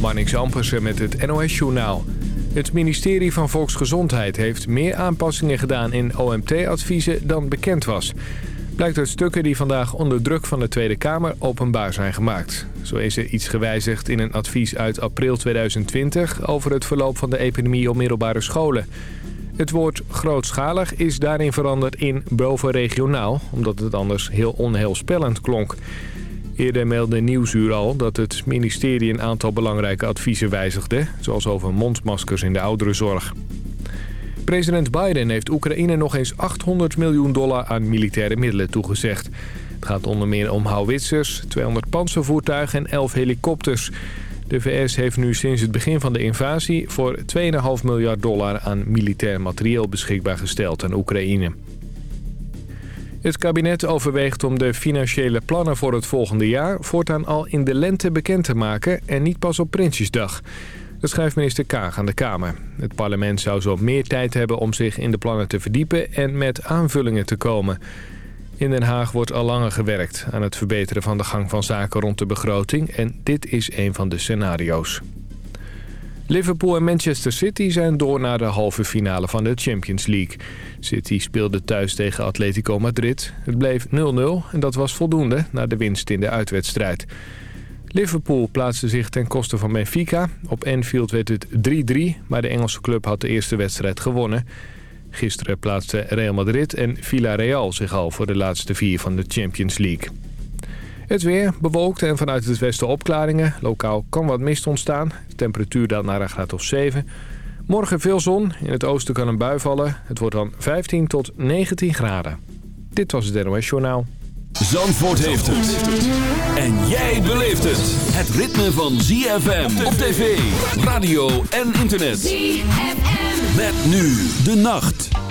Marnix Ampersen met het NOS-journaal. Het ministerie van Volksgezondheid heeft meer aanpassingen gedaan in OMT-adviezen dan bekend was. Blijkt uit stukken die vandaag onder druk van de Tweede Kamer openbaar zijn gemaakt. Zo is er iets gewijzigd in een advies uit april 2020 over het verloop van de epidemie op middelbare scholen. Het woord grootschalig is daarin veranderd in bovenregionaal, omdat het anders heel onheilspellend klonk. Eerder meldde Nieuwsuur al dat het ministerie een aantal belangrijke adviezen wijzigde... zoals over mondmaskers in de ouderenzorg. President Biden heeft Oekraïne nog eens 800 miljoen dollar aan militaire middelen toegezegd. Het gaat onder meer om houwitsers, 200 panzervoertuigen en 11 helikopters. De VS heeft nu sinds het begin van de invasie voor 2,5 miljard dollar aan militair materieel beschikbaar gesteld aan Oekraïne. Het kabinet overweegt om de financiële plannen voor het volgende jaar... voortaan al in de lente bekend te maken en niet pas op Prinsjesdag. Dat schrijft minister Kaag aan de Kamer. Het parlement zou zo meer tijd hebben om zich in de plannen te verdiepen... en met aanvullingen te komen. In Den Haag wordt al langer gewerkt aan het verbeteren van de gang van zaken rond de begroting... en dit is een van de scenario's. Liverpool en Manchester City zijn door naar de halve finale van de Champions League. City speelde thuis tegen Atletico Madrid. Het bleef 0-0 en dat was voldoende na de winst in de uitwedstrijd. Liverpool plaatste zich ten koste van Benfica. Op Anfield werd het 3-3, maar de Engelse club had de eerste wedstrijd gewonnen. Gisteren plaatsten Real Madrid en Villarreal zich al voor de laatste vier van de Champions League. Het weer bewolkt en vanuit het westen opklaringen. Lokaal kan wat mist ontstaan. De temperatuur daalt naar een graad of 7. Morgen veel zon. In het oosten kan een bui vallen. Het wordt dan 15 tot 19 graden. Dit was het NOS Journaal. Zandvoort heeft het. En jij beleeft het. Het ritme van ZFM op tv, radio en internet. ZFM. Met nu de nacht.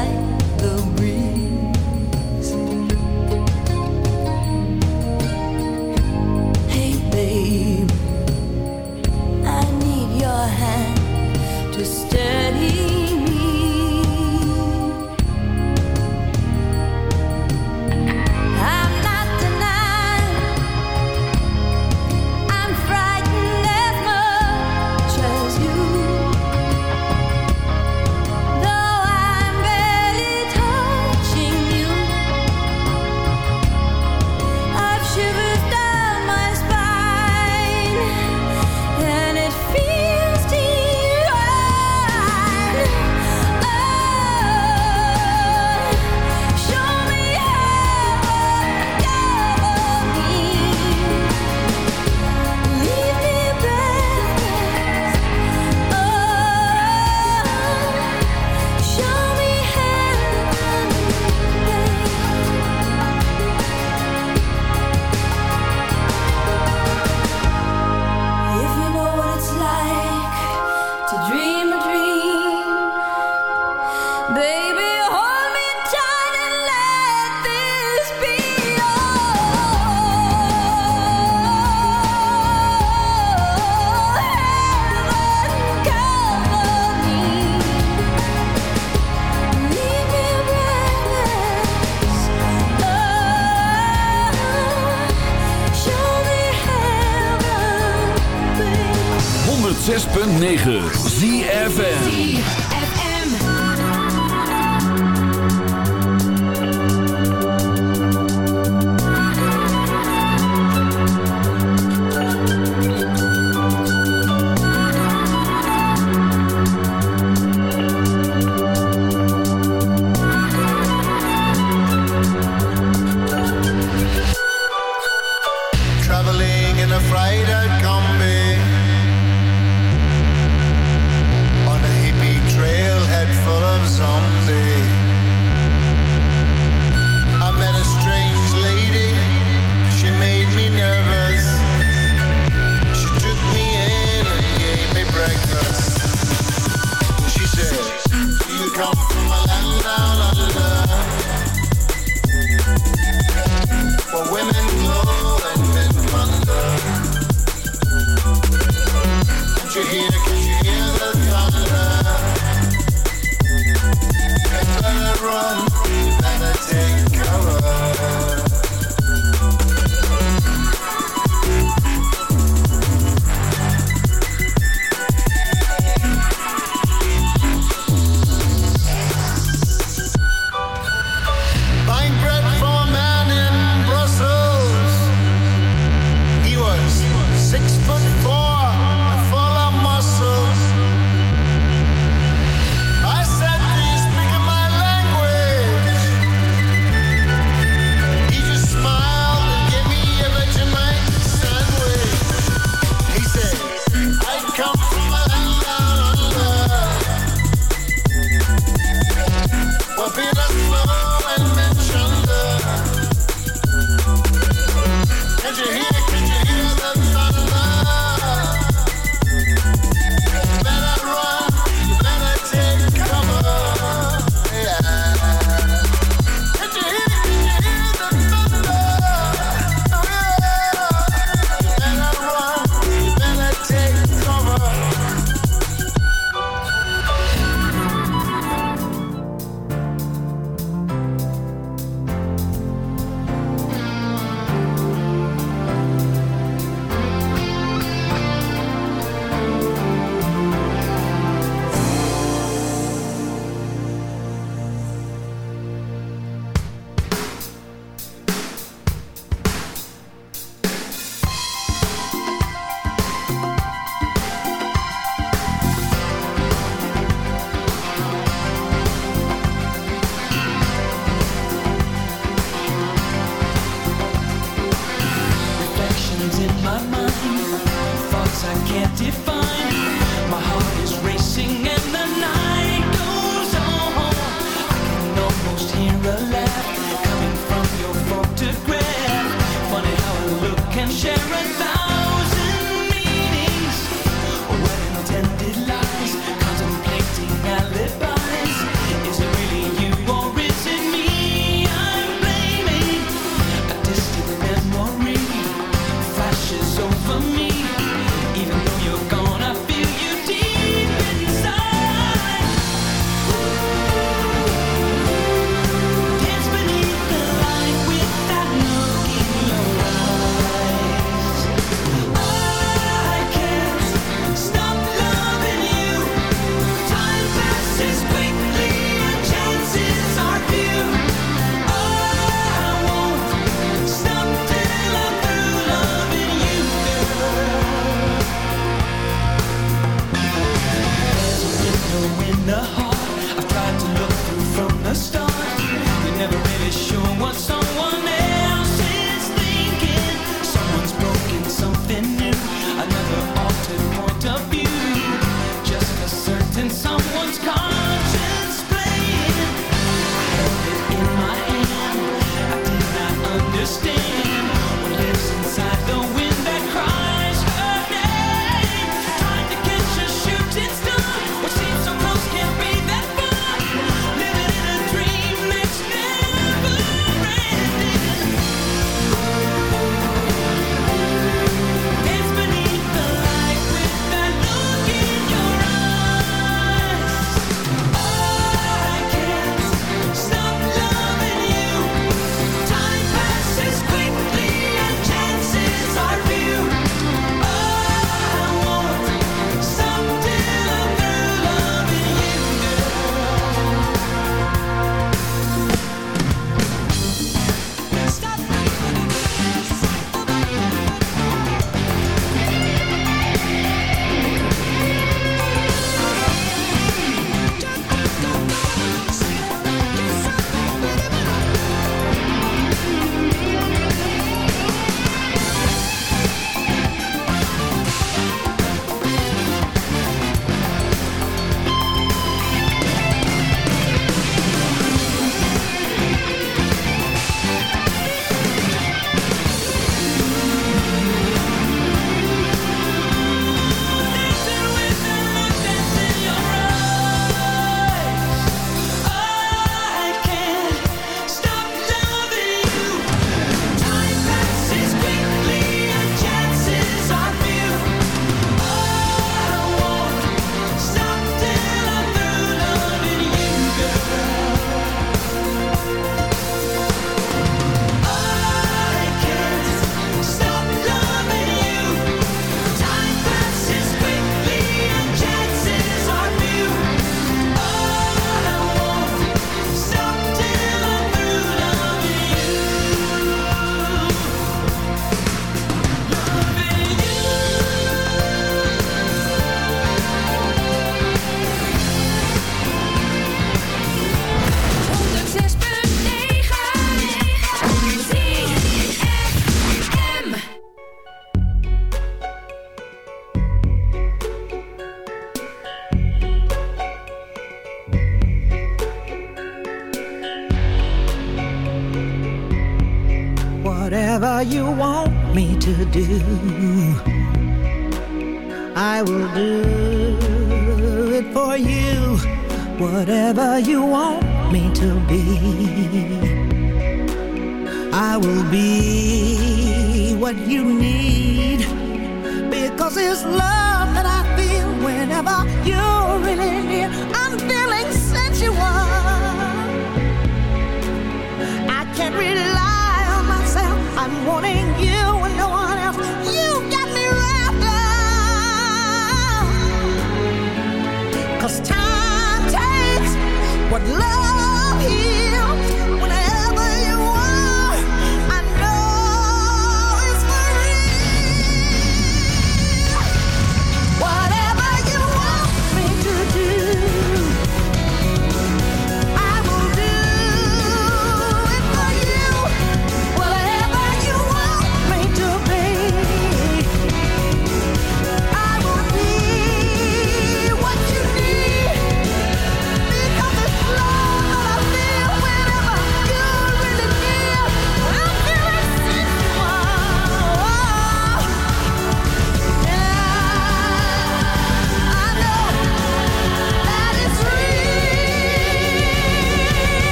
106.9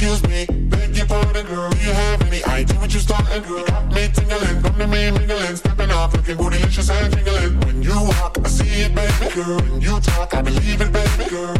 Excuse me, beg your pardon, girl. Do you have any idea what you're starting, girl? Got me tingling, come to me mingling, stepping off, looking bootylicious and tingling. When you walk, I see it, baby, girl. When you talk, I believe it, baby, girl.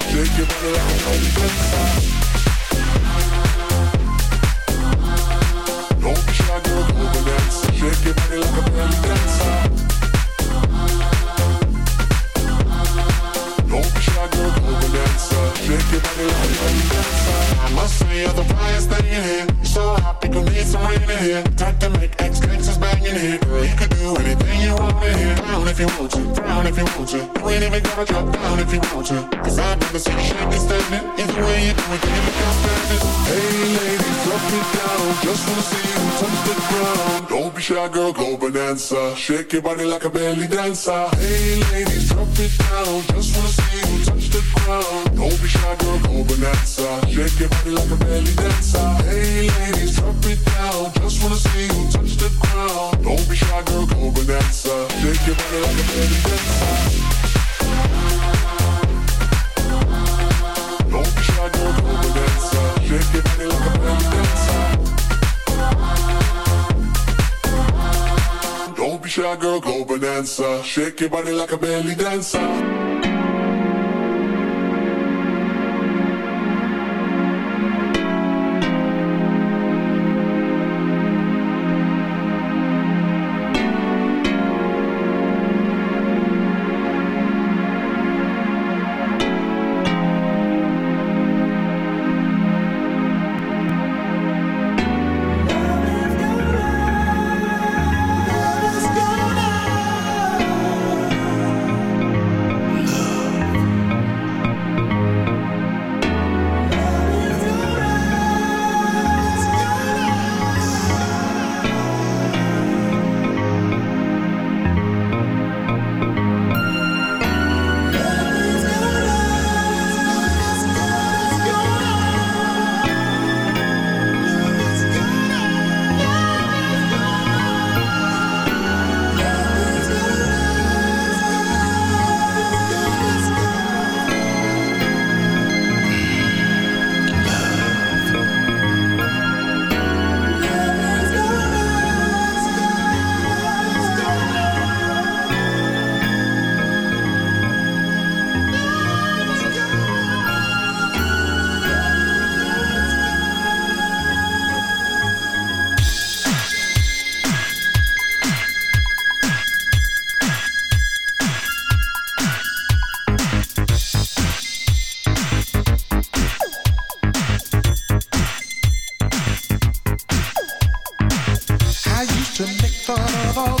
You want to, if you want to. You ain't even drop down if you want to. Cause I've never seen. Either way you do it. Hey ladies, drop it down. Just wanna see you touch the ground. Don't be shy, girl, go bonanza. Shake your body like a belly dancer. Hey ladies, drop it down. Just wanna see you touch the ground. Don't be shy, girl, go bonanza. Shake your body like a belly dancer. Hey ladies, drop it down. Just wanna see you touch the ground. Don't be shy, girl, go bonanza. Shake your body like a belly dancer. To make fun of all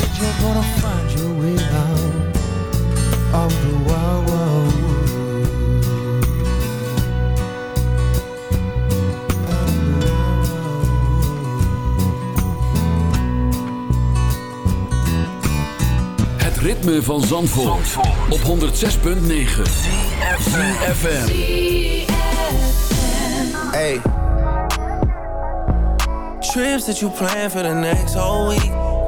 Said you're gonna find your way out of the wild, wild wood. Of the wild, wild wood. Het ritme van Zandvoort, op 106.9 FM. Hey. Trips that you plan for the next whole week.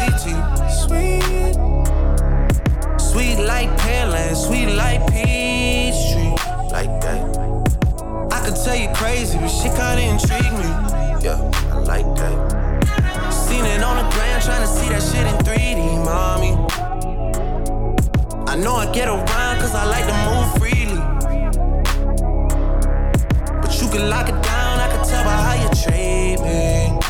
little. Sweet. Sweet like Pearland, sweet like peach tree. Like that. I could tell you crazy, but shit kinda intrigue me. Yeah, I like that. Seen it on the ground, trying to see that shit in 3D, mommy. I know I get around cause I like to move freely. But you can lock it down, I can tell by how you treat me.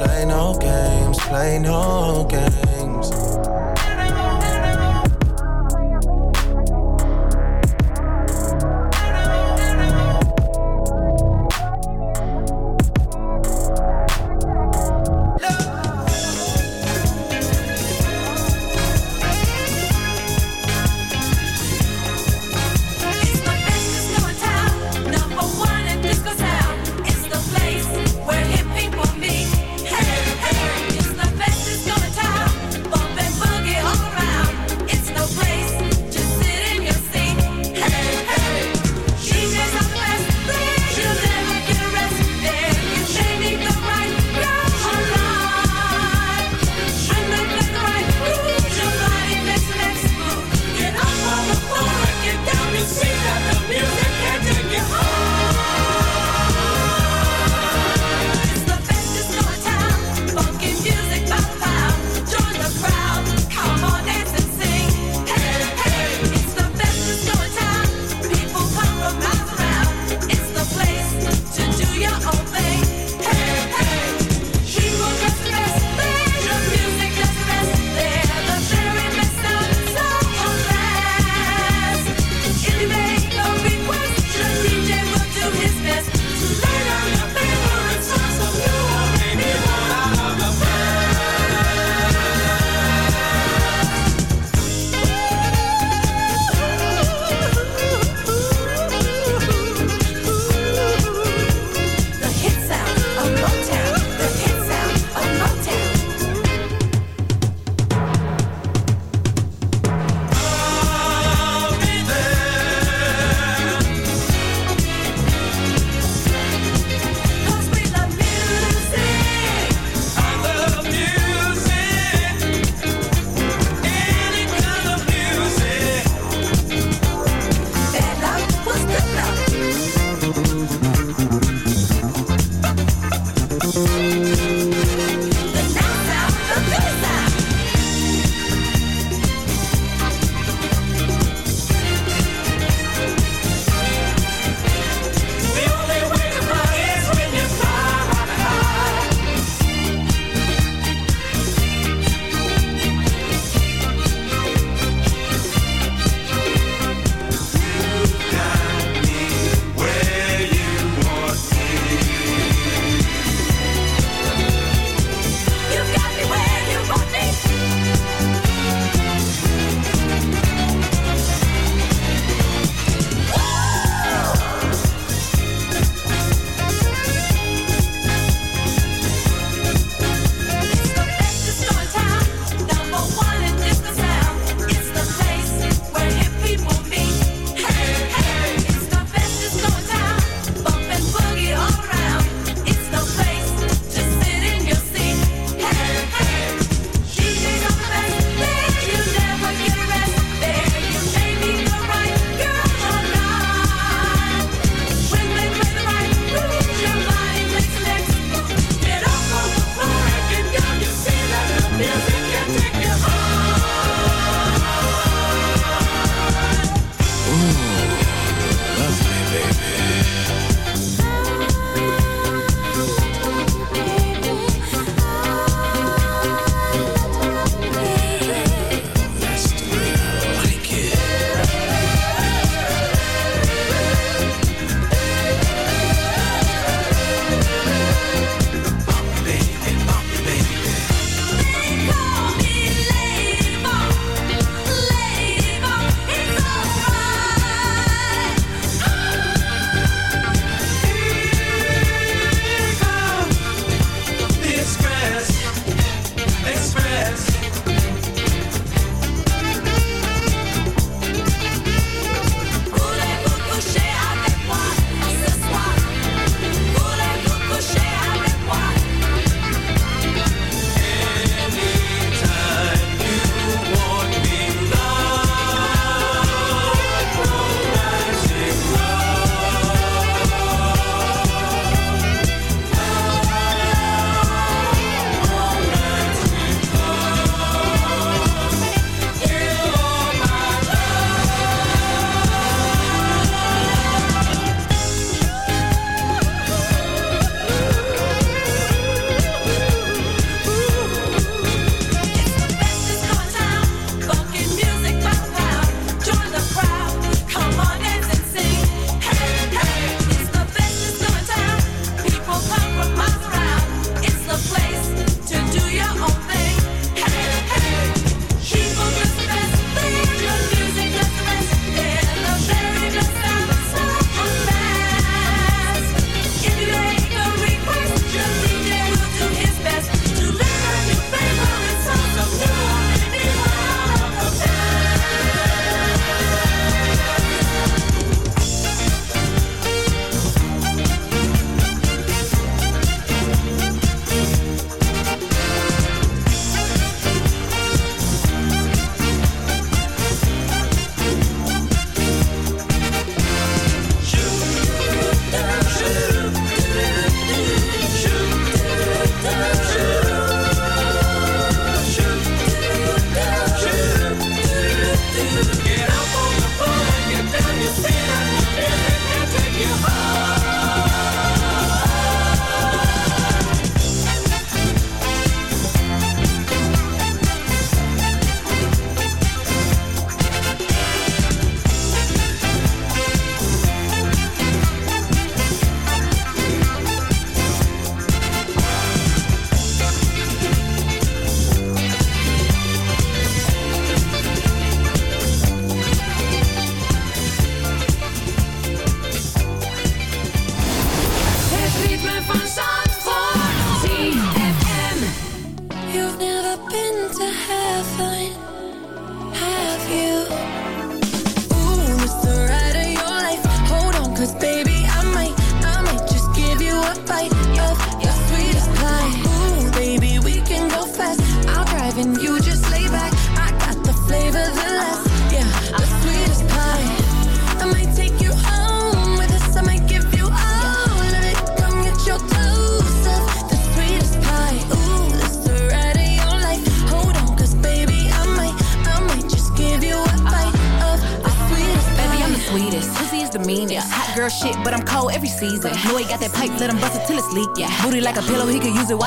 Play no games, play no games.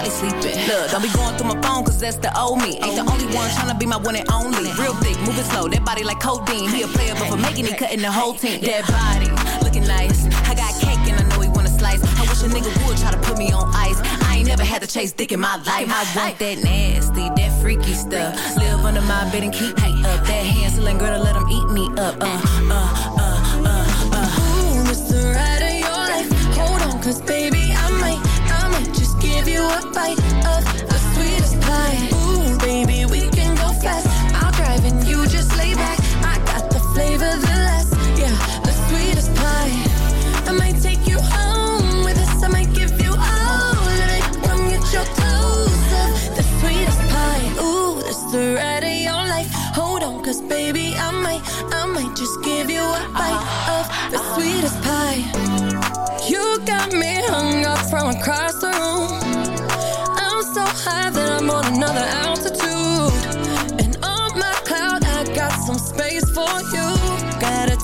He's sleeping. Look, don't be going through my phone, cause that's the old me. Ain't the only one tryna be my one and only. Real thick, moving slow, that body like codeine. He a player, but for making it, cutting the whole team. That body, looking nice. I got cake and I know he wanna slice. I wish a nigga would try to put me on ice. I ain't never had to chase dick in my life. I want that nasty, that freaky stuff. Live under my bed and keep me up. That Hansel girl to let him eat me up. Uh, uh, uh, uh, uh. Ooh, the ride of your life. Hold on, cause baby, you a bite of the sweetest pie. Ooh, baby, we can go fast.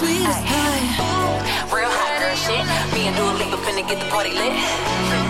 Sweetest high. Real hot girl shit. Me and Dua Lipa finna get the party lit.